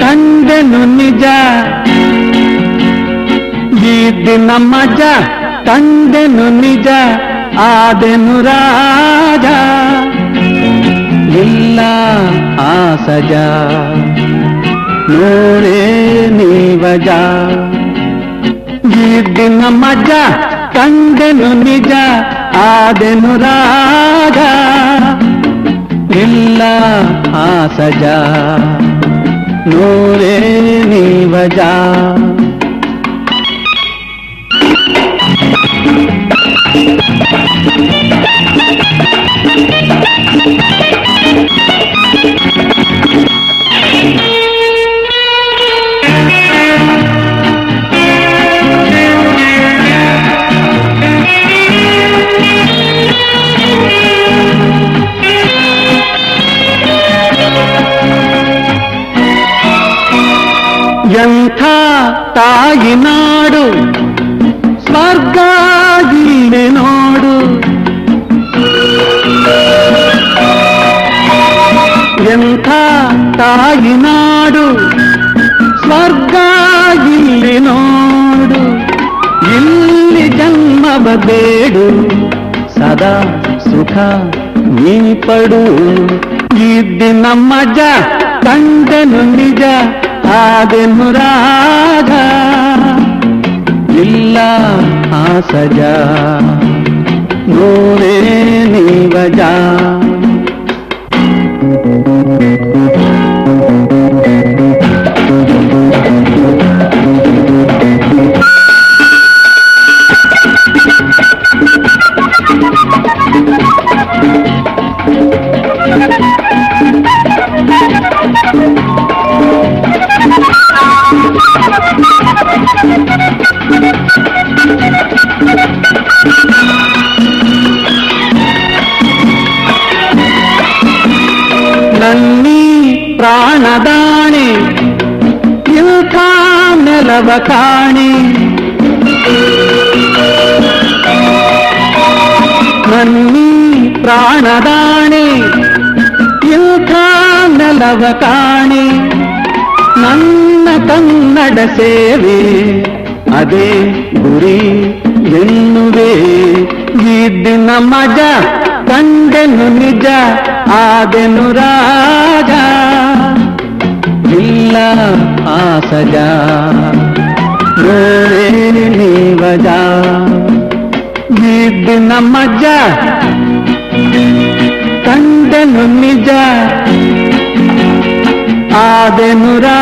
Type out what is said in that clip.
ಕಂಡೆನು ನಿಜ. ಈ ದಿನ ಮಜ ತಂದೆನು ನಿಜ. ಆದೆನು ರಾಜ. ಇಲ್ಲ ಆ ಸಜ. ನೋಡೇ ನೀವಜ ಈ ದಿನ ಮಜ ತಂದೆನು ನಿಜ. ಆದೆನು ರಾಗ ಇಲ್ಲ ಆ ಸಜ ನೋರೇ ನೀವಜ ಎಂಥ ತಾಯಿ ನಾಡು? ಸ್ವರ್ಗ ನೋಡು. ಎಂಥ ತಾಯಿ ನಾಡು? ಸ್ವರ್ಗ ನೋಡು. ಇಲ್ಲಿ ಜನ್ಮ ಬೇಡು. ಸದಾ ಸುಖ ನೀ ಪಡು. ಈ ದಿನ ಮಜ, ಕಂಡನು ನಿಜ. ಆದೆನು ರಾಗ ಇಲ್ಲ ಆ ಸಜ ನೋರೇ ನೀವಜ ಪ್ರಾಣದಾಣೆ ಇಂಥ ನೆಲವ ಕಾಣೆ ನನ್ನೀ ಪ್ರಾಣದಾಣೆ ಇಂಥ ನೆಲವ ಕಾಣೆ ನನ್ನ ಕನ್ನಡ ಸೇವೆ ಅದೇ ಗುರಿ ಎನ್ನುವೆ ಈ ದಿನ ಮಜ ಕಂಡೆನು ನಿಜ ಆದೆನು ರಾಜ ಇಲ್ಲ ಆ ಸಜ ನೋರೇ ನೀವಜ ಈ ದಿನ ಮಜ ಕಂಡೆನು ನಿಜ ಆದೆನು ರಾಜ